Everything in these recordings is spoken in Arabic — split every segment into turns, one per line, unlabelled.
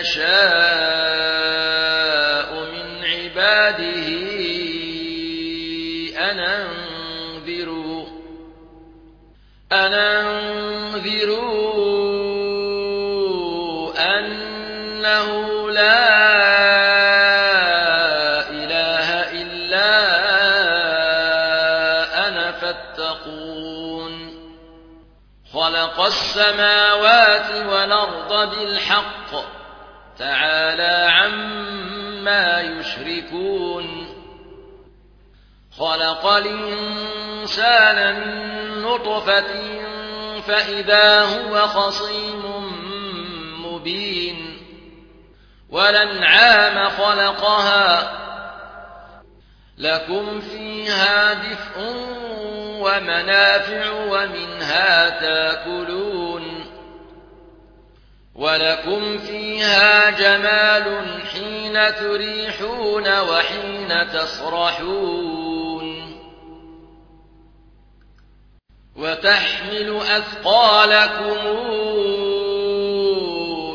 يشاء من عباده أن أنذروا أن أنذروا أنه لا إله إلا أنا فاتقون. خلق السماوات والأرض بالحق. تعالى عما يشركون. خلق الإنسان من نطفة فإذا هو خصيم مبين. ولنعام خلقها. لكم فيها دفء ومنافع ومنها تاكلون. ولكم فيها جمال حين تريحون وحين تصرحون وتحمل أثقالكم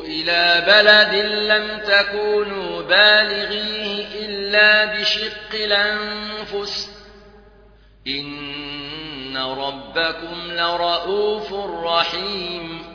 إلى بلد لم تكونوا بالغيه إلا بشق الأنفس. إن ربكم لرؤوف رحيم.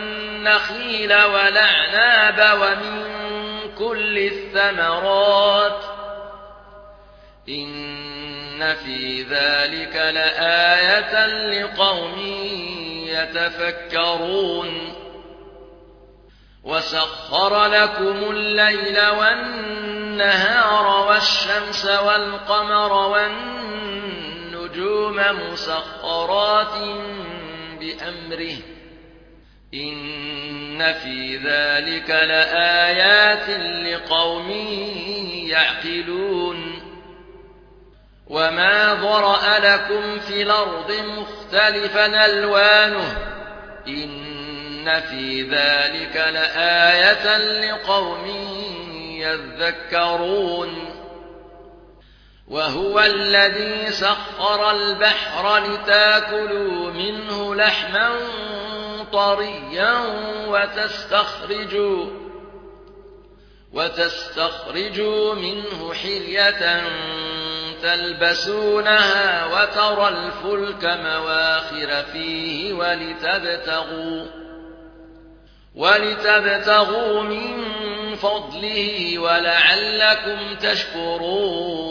والنخيل والأعناب ومن كل الثمرات إن في ذلك لآية لقوم يتفكرون وسخر لكم الليل والنهار والشمس والقمر والنجوم مسخرات بأمره إن في ذلك لآيات لقوم يعقلون وما ضرأ لكم في الأرض مختلفا ألوانه إن في ذلك لآية لقوم يذكرون وهو الذي سخر البحر لتاكلوا منه لحما طريا وتستخرجوا وتستخرجوا منه حلية تلبسونها وترى الفلك مواخر فيه ولتبتغوا ولتبتغوا من فضله ولعلكم تشكرون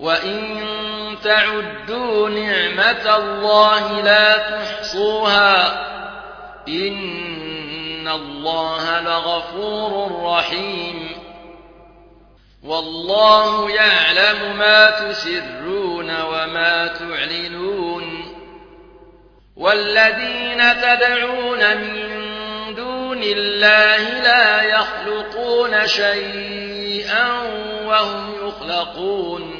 وإن تعدوا نعمة الله لا تحصوها إن الله لغفور رحيم والله يعلم ما تسرون وما تعلنون والذين تدعون من دون الله لا يخلقون شيئا وهم يخلقون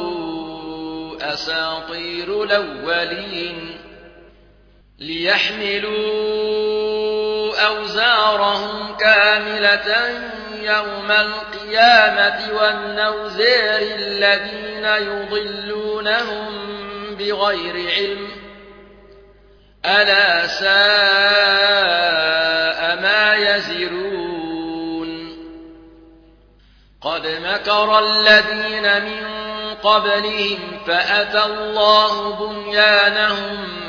أساطير الأولين ليحملوا أوزارهم كاملة يوم القيامة والنوزير الذين يضلونهم بغير علم. ألا ساء ما يزرون. قد مكر الذين من قبلهم فأتى الله بنيانهم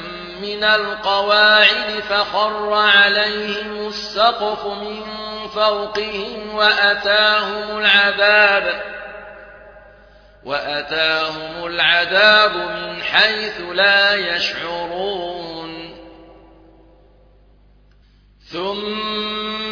من القواعد فخر عليهم السقف من فوقهم وأتاهم العذاب وأتاهم العذاب من حيث لا يشعرون ثم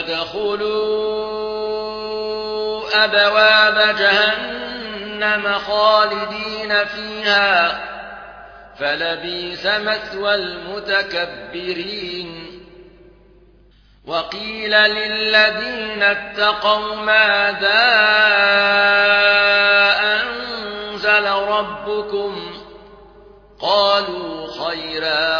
فادخلوا أبواب جهنم خالدين فيها فلبيس مثوى المتكبرين وقيل للذين اتقوا ماذا أنزل ربكم قالوا خيرا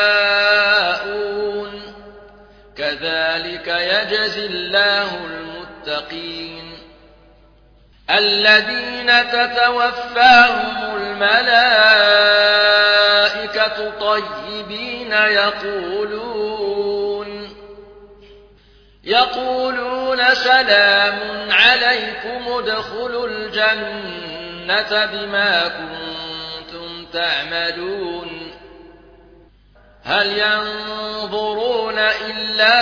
الله المتقين الذين تتوفاهم الملائكة طيبين يقولون يقولون سلام عليكم ادخلوا الجنة بما كنتم تعملون هل ينظرون إلا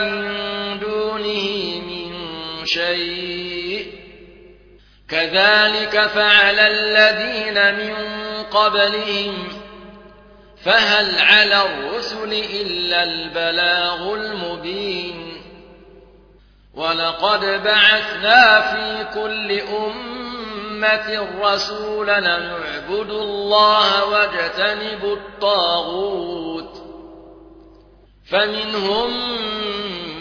كذلك فعل الذين من قبلهم فهل على الرسل إلا البلاغ المبين ولقد بعثنا في كل أمة رسولا نعبد الله واجتنب الطاغوت فمنهم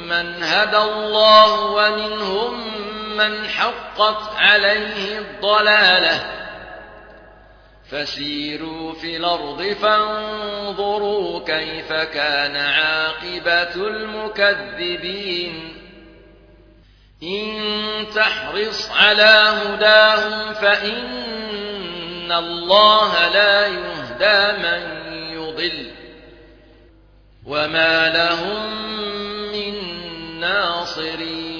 من هدى الله ومنهم من حقت عليه الضلالة. فسيروا في الأرض فانظروا كيف كان عاقبة المكذبين. إن تحرص على هداهم فإن الله لا يهدى من يضل. وما لهم من ناصرين.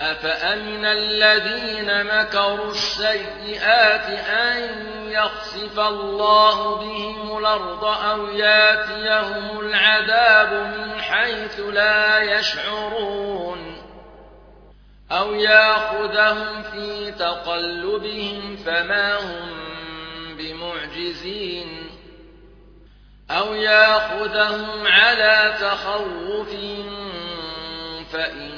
أفأمن الذين مكروا السيئات أن يخسف الله بهم الأرض أو ياتيهم العذاب من حيث لا يشعرون أو ياخذهم في تقلبهم فما هم بمعجزين أو ياخذهم على تخوف فإن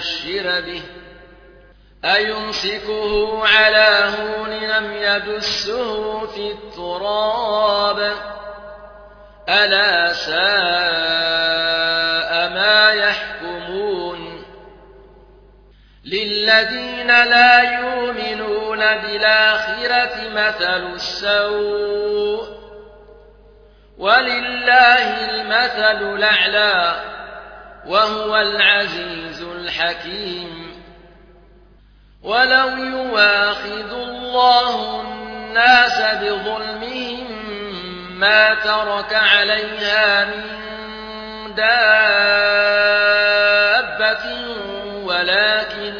بشر به. أيمسكه على هون لم يدسه في التراب؟ ألا ساء ما يحكمون؟ للذين لا يؤمنون بالآخرة مثل السوء. ولله المثل الأعلى. وهو العزيز الحكيم. ولو يواخذ الله الناس بظلمهم ما ترك عليها من دابة ولكن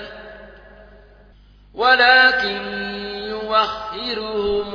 ولكن يوخرهم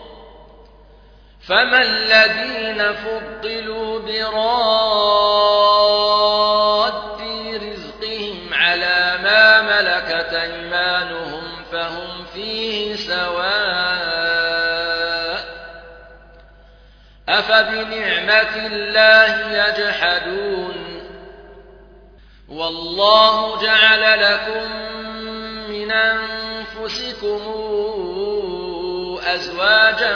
فما الذين فضلوا براد رزقهم على ما ملكت أيمانهم فهم فيه سواء أفبنعمة الله يجحدون والله جعل لكم من أنفسكم أزواجا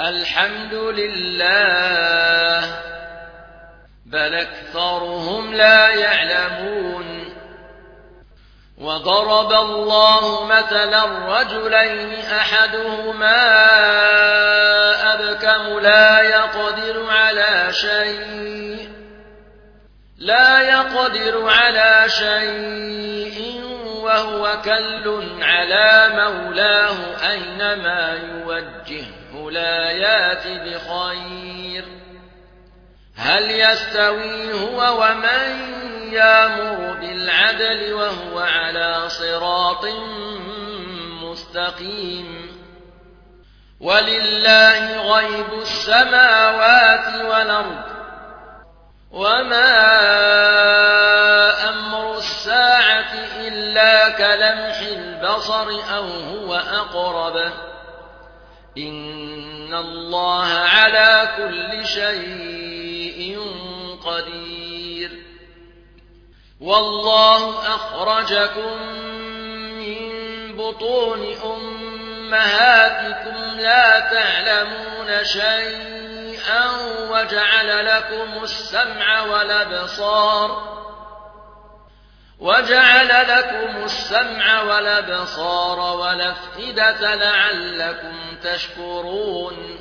الحمد لله بل أكثرهم لا يعلمون. وضرب الله مثلا رجلين أحدهما أبكم لا يقدر على شيء لا يقدر على شيء وهو كل على مولاه أينما يوجهه لا يات بخير. هل يستوي هو ومن يامر بالعدل وهو على صراط مستقيم؟ ولله غيب السماوات والأرض وما كلمح البصر أو هو أقرب؟ إن الله على كل شيء قدير. والله أخرجكم من بطون أمهاتكم لا تعلمون شيئا وجعل لكم السمع والأبصار وجعل لكم السمع والأبصار والأفئدة لعلكم تشكرون.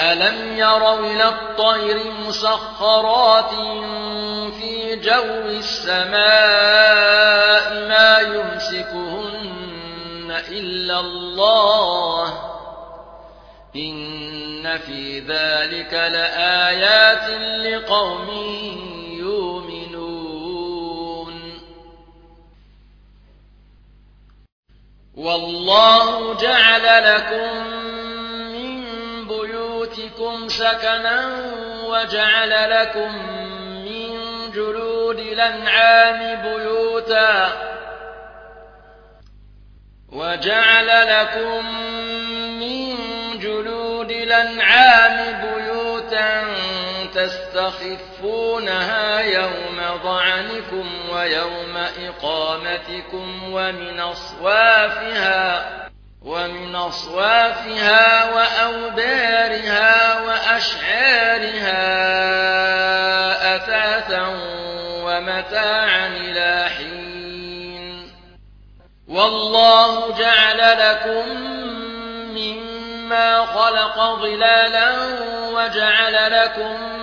ألم يروا إلى الطير مسخرات في جو السماء ما يمسكهن إلا الله؟ إن في ذلك لآيات لقوم والله جعل لكم من بيوتكم سكنا وجعل لكم من جلود الأنعام بيوتا وجعل لكم من جلود الأنعام بيوتا تستخفونها يوم ضعنكم ويوم إقامتكم ومن أصوافها ومن أصوافها وأوبارها وأشعارها أثاثا ومتاعا إلى حين. والله جعل لكم مما خلق ظلالا وجعل لكم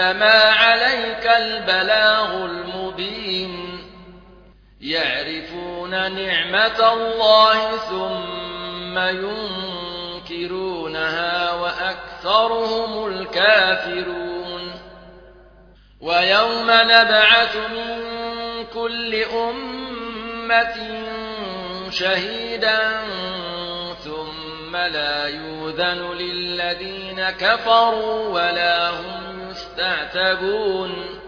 فإنما عليك البلاغ المبين يعرفون نعمة الله ثم ينكرونها وأكثرهم الكافرون ويوم نبعث من كل أمة شهيدا ثم لا يوذن للذين كفروا ولا هم يستعتبون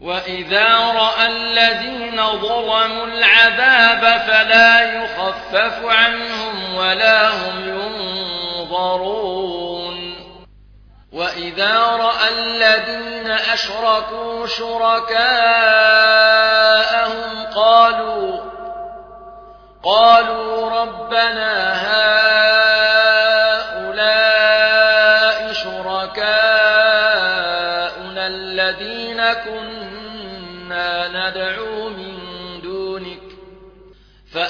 وإذا رأى الذين ظلموا العذاب فلا يخفف عنهم ولا هم ينظرون. وإذا رأى الذين أشركوا شركاءهم قالوا قالوا ربنا هؤلاء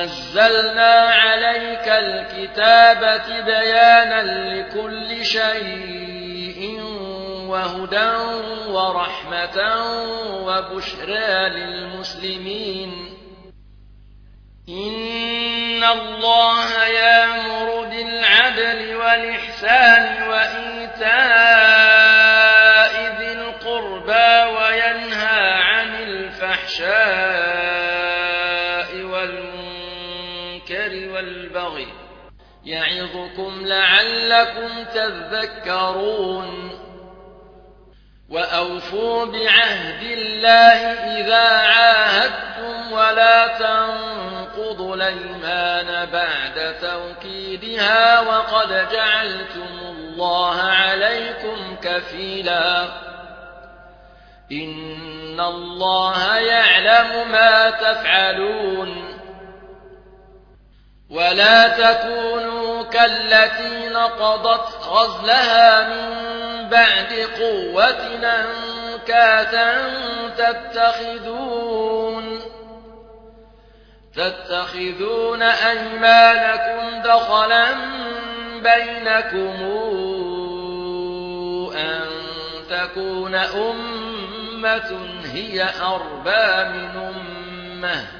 ونزلنا عليك الكتاب بيانا لكل شيء وهدى ورحمة وبشرى للمسلمين. إن الله يأمر بالعدل والإحسان وإيتاء لعلكم تذكرون. وأوفوا بعهد الله إذا عاهدتم ولا تنقضوا الأيمان بعد توكيدها وقد جعلتم الله عليكم كفيلا. إن الله يعلم ما تفعلون. ولا تكونوا كالتي نقضت غزلها من بعد قوة أنكاثا تتخذون تتخذون أيمانكم دخلا بينكم أن تكون أمة هي أربى من أمة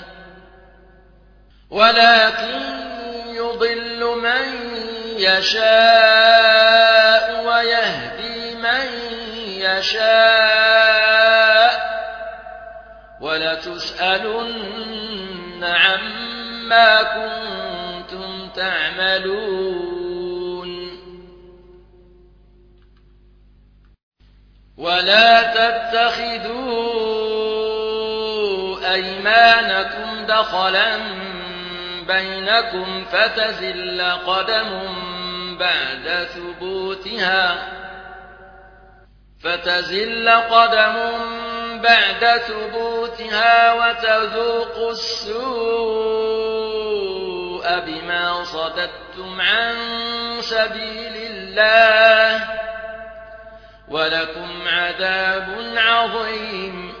ولكن يضل من يشاء ويهدي من يشاء ولتسألن عما كنتم تعملون ولا تتخذوا أيمانكم دخلا بينكم فتزل قدم بعد ثبوتها فتزل قدم بعد ثبوتها وتذوق السوء بما صددتم عن سبيل الله ولكم عذاب عظيم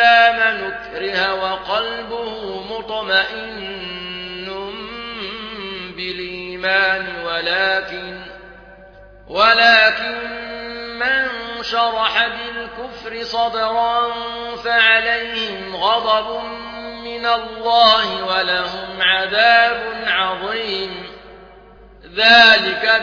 إلا من اكره وقلبه مطمئن بالإيمان ولكن ولكن من شرح بالكفر صدرا فعليهم غضب من الله ولهم عذاب عظيم. ذلك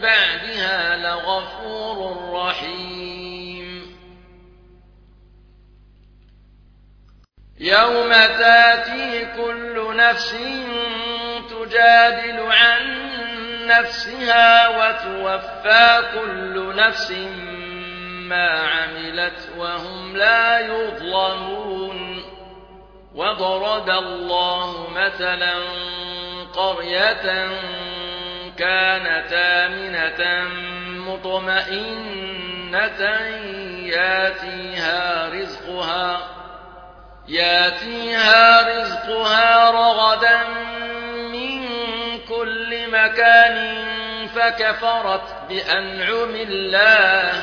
بعدها لغفور رحيم. يوم تاتي كل نفس تجادل عن نفسها وتوفى كل نفس ما عملت وهم لا يظلمون. وضرب الله مثلا قرية كانت آمنة مطمئنة ياتيها رزقها ياتيها رزقها رغدا من كل مكان فكفرت بأنعم الله.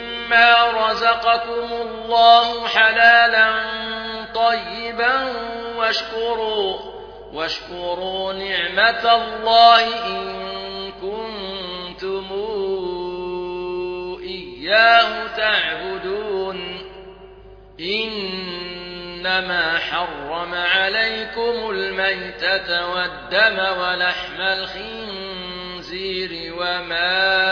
مما رزقكم الله حلالا طيبا واشكروا واشكروا نعمة الله إن كنتم إياه تعبدون. إنما حرم عليكم الميتة والدم ولحم الخنزير وما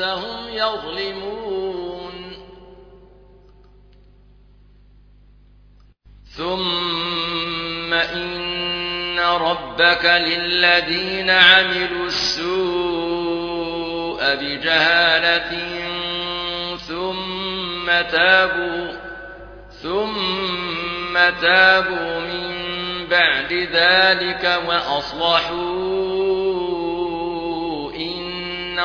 أنفسهم يظلمون. ثم إن ربك للذين عملوا السوء بجهالة ثم تابوا ثم تابوا من بعد ذلك وأصلحوا